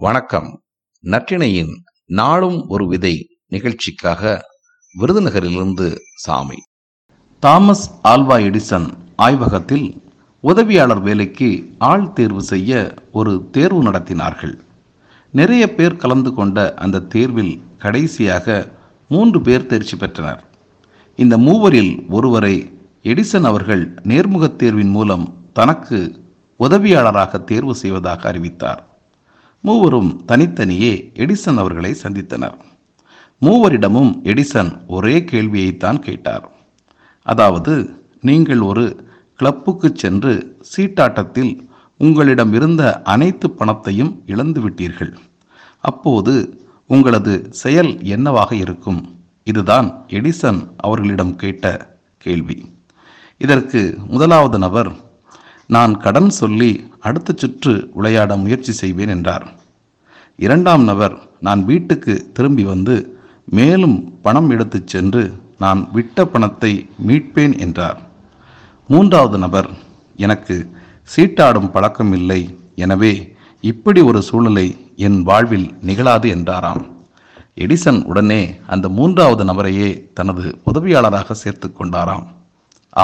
வணக்கம். நற்றிணையின் நாளும் ஒரு விதை நிகழ்ச்சிக்காக விருதுநகரிலிருந்து சாமி. தாமஸ் ஆல்வா எடிசன் ஆய்வகத்தில் உதவியாளர் வேலைக்கு ஆள் தேர்வு செய்ய ஒரு தேர்வு நடத்தினார்கள். நிறைய பேர் கலந்து கொண்ட அந்த தேர்வில் கடைசியாக மூன்று பேர் தேர்ச்சி பெற்றனர். இந்த மூவரில் ஒருவரை எடிசன் அவர்கள் நேர்முகத் தேர்வின் மூலம் தனக்கு உதவியாளராக தேர்வு செய்வதாக அறிவித்தார். மூவரும் தனித்தனியே எடிசன் அவர்களை சந்தித்தனர். மூவரிடமும் எடிசன் ஒரே கேள்வியைத்தான் கேட்டார். அதாவது நீங்கள் ஒரு கிளப்புக்கு சென்று சீட்டாட்டத்தில் உங்களிடம் இருந்த அனைத்து பணத்தையும் இழந்து விட்டீர்கள். அப்போது உங்களது செயல் என்னவாக இருக்கும்? இதுதான் எடிசன் அவர்களிடம் கேட்ட கேள்வி. இதற்கு முதலாவது நபர் நான் கடன் சொல்லி அடுத்த சுற்று விளையாட முயற்சி செய்வேன் என்றார். இரண்டாம் நபர் நான் வீட்டுக்கு திரும்பி வந்து மேலும் பணம் எடுத்துச் சென்று நான் விட்ட பணத்தை மீட்பேன் என்றார். மூன்றாவது நபர் எனக்கு சீட்டாடும் பழக்கம் இல்லை எனவே இப்படி ஒரு சூழ்நிலை என் வாழ்வில் நிகழாது என்றாராம். எடிசன் உடனே அந்த மூன்றாவது நபரையே தனது உதவியாளராக சேர்த்து கொண்டாராம்.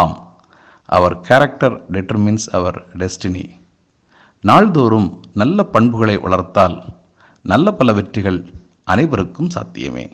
ஆம் அவர் கேரக்டர் டெட்டர்மின்ஸ் அவர் டெஸ்டினி நாள்தோறும் நல்ல பண்புகளை வளர்த்தால் நல்ல பல வெற்றிகள் அனைவருக்கும் சாத்தியமே.